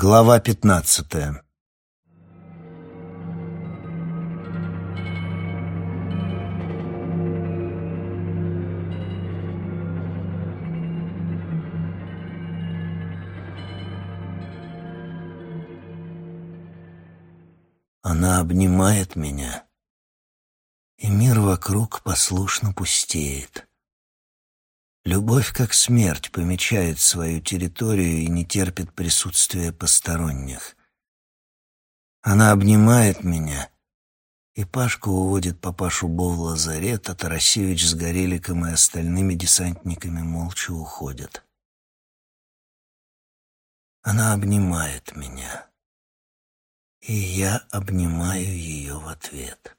Глава пятнадцатая Она обнимает меня, и мир вокруг послушно пустеет. Любовь, как смерть, помечает свою территорию и не терпит присутствия посторонних. Она обнимает меня, и Пашка уводит папашу Бо в лазарет, а Тарасевич с Гореликом и остальными десантниками молча уходят. Она обнимает меня, и я обнимаю ее в ответ.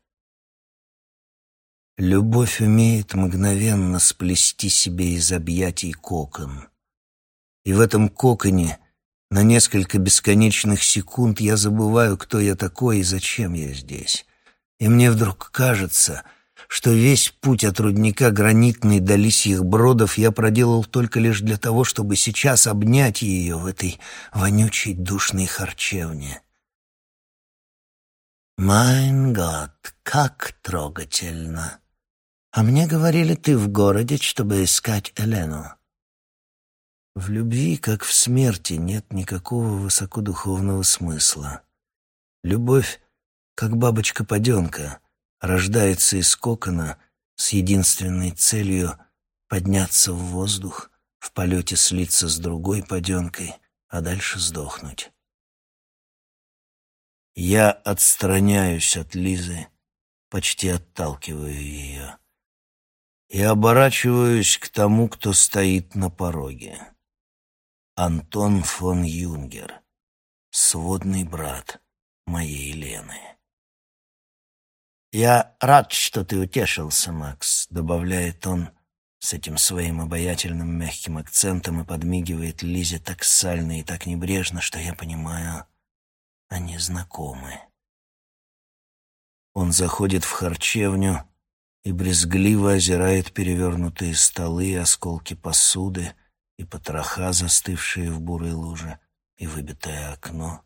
Любовь умеет мгновенно сплести себе из объятий кокон. И в этом коконе на несколько бесконечных секунд я забываю, кто я такой и зачем я здесь. И мне вдруг кажется, что весь путь от рудника гранитный до лисьих бродов я проделал только лишь для того, чтобы сейчас обнять ее в этой вонючей душной харчевне. «Майн год, как трогательно!» А мне говорили, ты в городе, чтобы искать Элену. В любви, как в смерти, нет никакого высокодуховного смысла. Любовь, как бабочка-паденка, рождается из кокона с единственной целью подняться в воздух, в полете слиться с другой паденкой, а дальше сдохнуть. Я отстраняюсь от Лизы, почти отталкиваю ее и оборачиваюсь к тому, кто стоит на пороге. Антон фон Юнгер, сводный брат моей Лены. «Я рад, что ты утешился, Макс», — добавляет он с этим своим обаятельным мягким акцентом и подмигивает Лизе так сально и так небрежно, что я понимаю, они знакомы. Он заходит в харчевню, и брезгливо озирает перевернутые столы, осколки посуды и потроха, застывшие в бурой луже, и выбитое окно.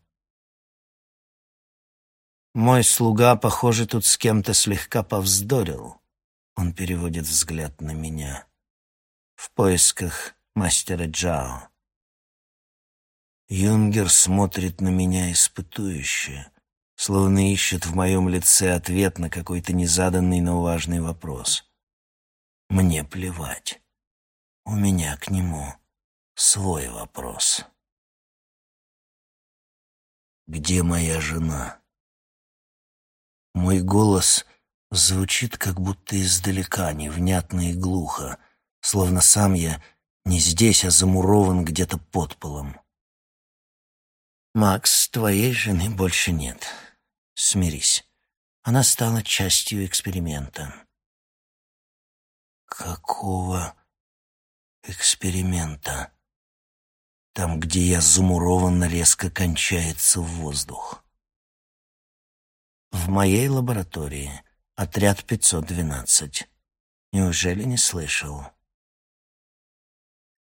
«Мой слуга, похоже, тут с кем-то слегка повздорил». Он переводит взгляд на меня. «В поисках мастера Джао». Юнгер смотрит на меня испытующе словно ищет в моем лице ответ на какой-то незаданный, но важный вопрос. Мне плевать. У меня к нему свой вопрос. Где моя жена? Мой голос звучит как будто издалека, невнятно и глухо, словно сам я не здесь, а замурован где-то под полом. «Макс, твоей жены больше нет. Смирись. Она стала частью эксперимента. Какого эксперимента? Там, где я замурован, резко кончается воздух. В моей лаборатории отряд 512. Неужели не слышал?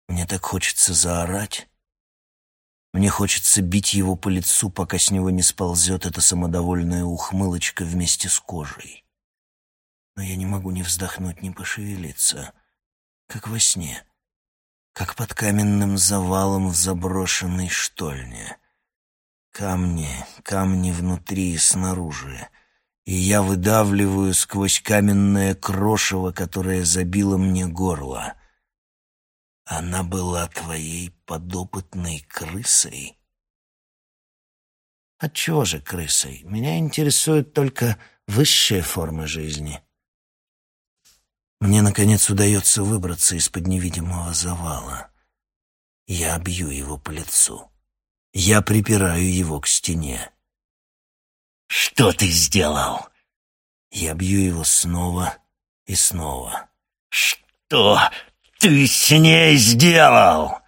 Мне так хочется заорать. Мне хочется бить его по лицу, пока с него не сползет эта самодовольная ухмылочка вместе с кожей. Но я не могу ни вздохнуть, ни пошевелиться, как во сне, как под каменным завалом в заброшенной штольне. Камни, камни внутри и снаружи, и я выдавливаю сквозь каменное крошево, которое забило мне горло — она была твоей подопытной крысой? Отчего же крысой? Меня интересуют только высшие формы жизни. Мне, наконец, удается выбраться из-под невидимого завала. Я бью его по лицу. Я припираю его к стене. «Что ты сделал?» Я бью его снова и снова. «Что ты с ней сделал?»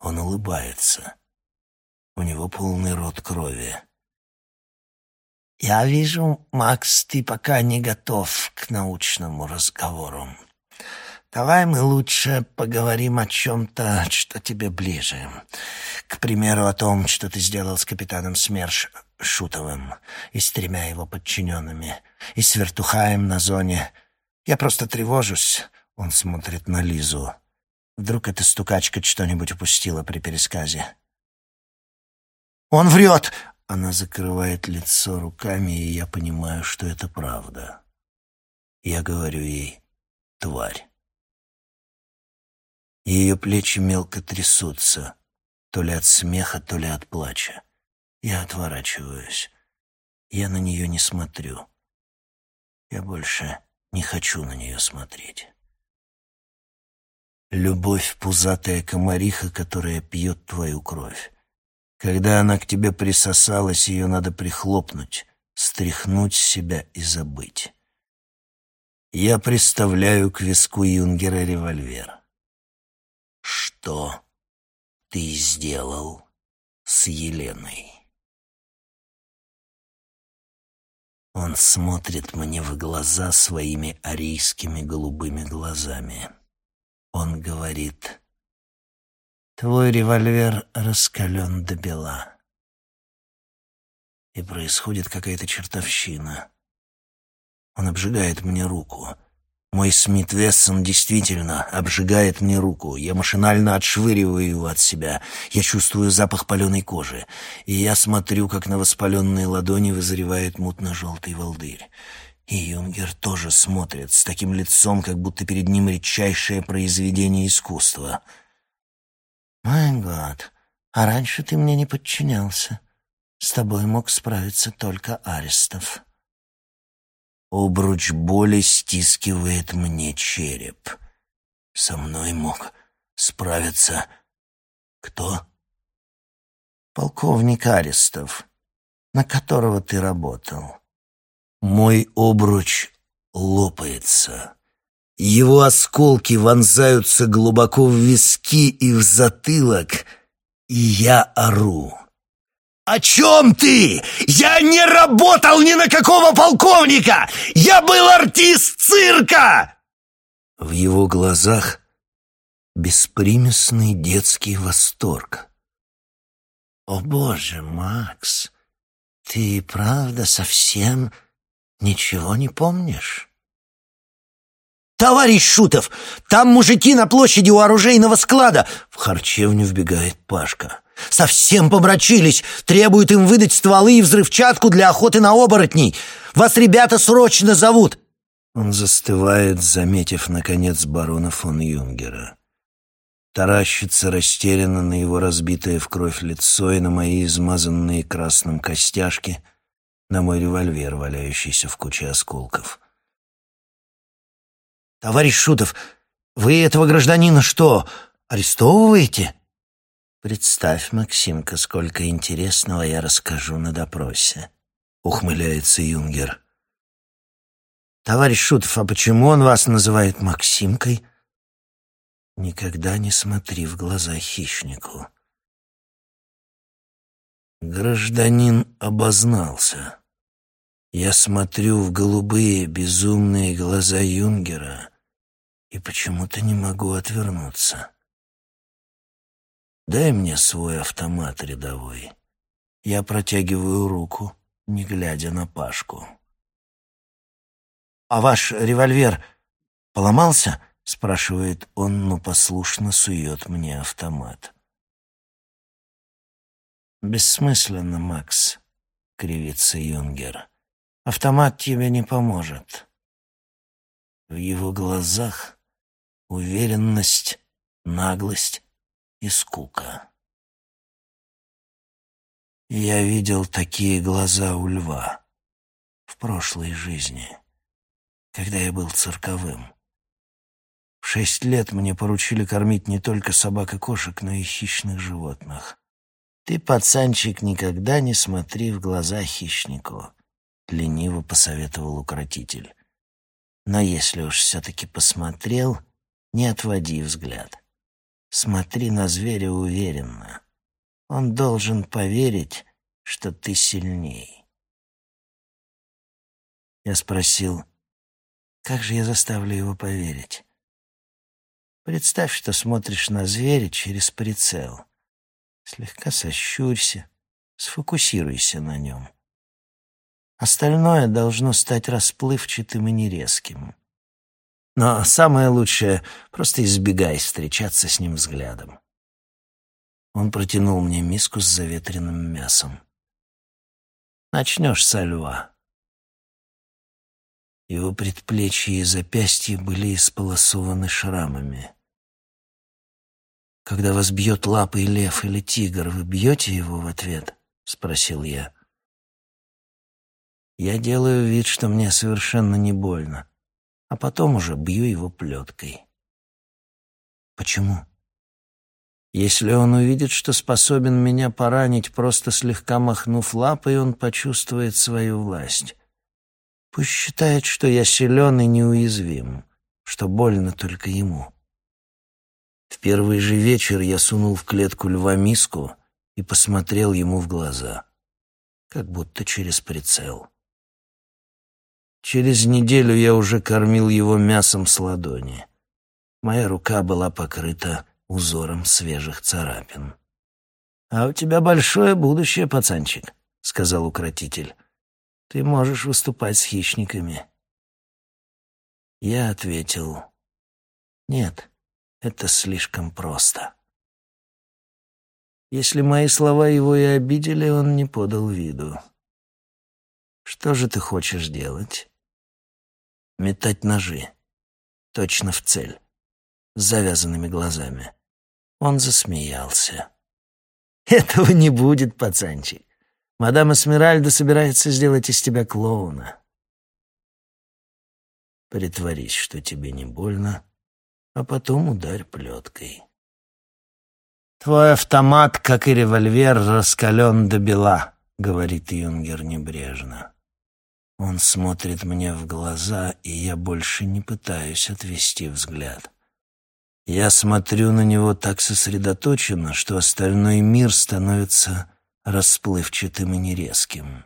Он улыбается. У него полный рот крови. «Я вижу, Макс, ты пока не готов к научному разговору. Давай мы лучше поговорим о чем-то, что тебе ближе. К примеру, о том, что ты сделал с капитаном СМЕРШ Шутовым и с тремя его подчиненными, и с Вертухаем на зоне. Я просто тревожусь. Он смотрит на Лизу. Вдруг эта стукачка что-нибудь упустила при пересказе. «Он врет!» Она закрывает лицо руками, и я понимаю, что это правда. Я говорю ей «тварь». Ее плечи мелко трясутся, то ли от смеха, то ли от плача. Я отворачиваюсь. Я на нее не смотрю. Я больше не хочу на нее смотреть. Любовь — пузатая комариха, которая пьет твою кровь. Когда она к тебе присосалась, ее надо прихлопнуть, стряхнуть с себя и забыть. Я представляю к виску Юнгера револьвер. Что ты сделал с Еленой? Он смотрит мне в глаза своими арийскими голубыми глазами. Он говорит, «Твой револьвер раскален до бела». И происходит какая-то чертовщина. Он обжигает мне руку — мой Смит Вессон действительно обжигает мне руку. Я машинально отшвыриваю его от себя. Я чувствую запах паленой кожи. И я смотрю, как на воспаленные ладони вызревает мутно-желтый волдырь. И Юнгер тоже смотрит с таким лицом, как будто перед ним редчайшее произведение искусства. «Май год, а раньше ты мне не подчинялся. С тобой мог справиться только Арестов». Обруч боли стискивает мне череп. Со мной мог справиться кто? Полковник Арестов, на которого ты работал. Мой обруч лопается. Его осколки вонзаются глубоко в виски и в затылок, и я ору. «О чем ты? Я не работал ни на какого полковника! Я был артист цирка!» В его глазах беспримесный детский восторг. «О боже, Макс, ты правда совсем ничего не помнишь?» «Товарищ Шутов, там мужики на площади у оружейного склада!» В харчевню вбегает Пашка. Совсем помрачились, требуют им выдать стволы и взрывчатку для охоты на оборотней. Вас ребята срочно зовут!» Он застывает, заметив, наконец, барона фон Юнгера. Таращится растерянно на его разбитое в кровь лицо и на мои измазанные красным костяшки, на мой револьвер, валяющийся в куче осколков. «Товарищ Шутов, вы этого гражданина что, арестовываете?» «Представь, Максимка, сколько интересного я расскажу на допросе», — ухмыляется Юнгер. «Товарищ Шутов, а почему он вас называет Максимкой?» «Никогда не смотри в глаза хищнику». Гражданин обознался. Я смотрю в голубые безумные глаза Юнгера и почему-то не могу отвернуться. Дай мне свой автомат рядовой. Я протягиваю руку, не глядя на Пашку. «А ваш револьвер поломался?» — спрашивает он, но послушно сует мне автомат. «Бессмысленно, Макс», — кривится Юнгер. «Автомат тебе не поможет». В его глазах уверенность, наглость и скука. Я видел такие глаза у льва в прошлой жизни, когда я был цирковым. В шесть лет мне поручили кормить не только собак и кошек, но и хищных животных. Ты, пацанчик, никогда не смотри в глаза хищнику, — лениво посоветовал укротитель. Но если уж все-таки посмотрел, не отводи взгляд. Смотри на зверя уверенно. Он должен поверить, что ты сильней. Я спросил, как же я заставлю его поверить? Представь, что смотришь на зверя через прицел. Слегка сощурься, сфокусируйся на нем. Остальное должно стать расплывчатым и нерезким. Но самое лучшее — просто избегай встречаться с ним взглядом. Он протянул мне миску с заветренным мясом. «Начнешь со льва». Его предплечья и запястья были исполосованы шрамами. «Когда вас бьет лапой лев или тигр, вы бьете его в ответ?» — спросил я. Я делаю вид, что мне совершенно не больно, а потом уже бью его плеткой. Почему? Если он увидит, что способен меня поранить, просто слегка махнув лапой, он почувствует свою власть. Пусть считает, что я силен и неуязвим, что больно только ему. В первый же вечер я сунул в клетку льва миску и посмотрел ему в глаза, как будто через прицел. Через неделю я уже кормил его мясом с ладони. Моя рука была покрыта узором свежих царапин. «А у тебя большое будущее, пацанчик», — сказал укротитель. «Ты можешь выступать с хищниками». Я ответил, «Нет, это слишком просто». Если мои слова его и обидели, он не подал виду. «Что же ты хочешь делать?» «Метать ножи. Точно в цель. С завязанными глазами». Он засмеялся. «Этого не будет, пацанчик. Мадам Эсмеральда собирается сделать из тебя клоуна». Притворись, что тебе не больно, а потом ударь плеткой. «Твой автомат, как и револьвер, раскален до бела», — говорит Юнгер небрежно. Он смотрит мне в глаза, и я больше не пытаюсь отвести взгляд. Я смотрю на него так сосредоточенно, что остальной мир становится расплывчатым и нерезким.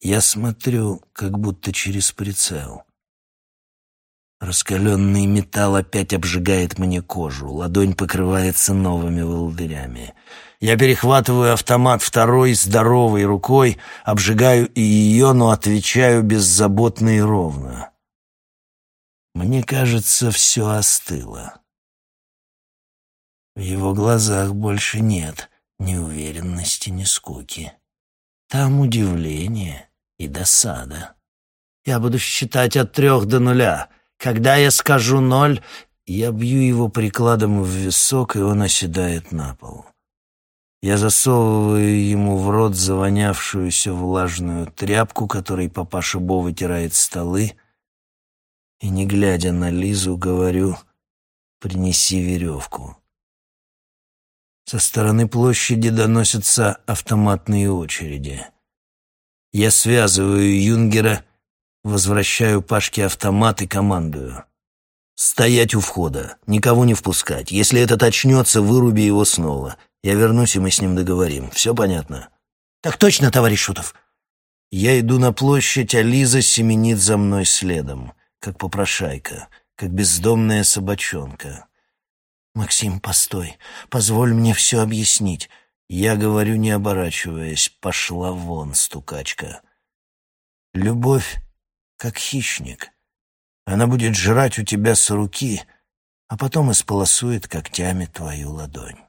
Я смотрю, как будто через прицел. Раскаленный металл опять обжигает мне кожу, ладонь покрывается новыми волдырями. Я перехватываю автомат второй здоровой рукой, обжигаю и ее, но отвечаю беззаботно и ровно. Мне кажется, все остыло. В его глазах больше нет ни уверенности, ни скуки. Там удивление и досада. Я буду считать от трех до нуля. Когда я скажу ноль, я бью его прикладом в висок, и он оседает на пол. Я засовываю ему в рот завонявшуюся влажную тряпку, которой папаша Бо вытирает столы, и, не глядя на Лизу, говорю «принеси веревку». Со стороны площади доносятся автоматные очереди. Я связываю Юнгера, возвращаю Пашке автомат и командую. «Стоять у входа, никого не впускать. Если этот очнется, выруби его снова. Я вернусь, и мы с ним договорим. Все понятно?» «Так точно, товарищ Шутов!» Я иду на площадь, а Лиза семенит за мной следом, как попрошайка, как бездомная собачонка. «Максим, постой, позволь мне все объяснить». Я говорю, не оборачиваясь, пошла вон, стукачка. Любовь, как хищник. Она будет жрать у тебя с руки, а потом исполосует когтями твою ладонь.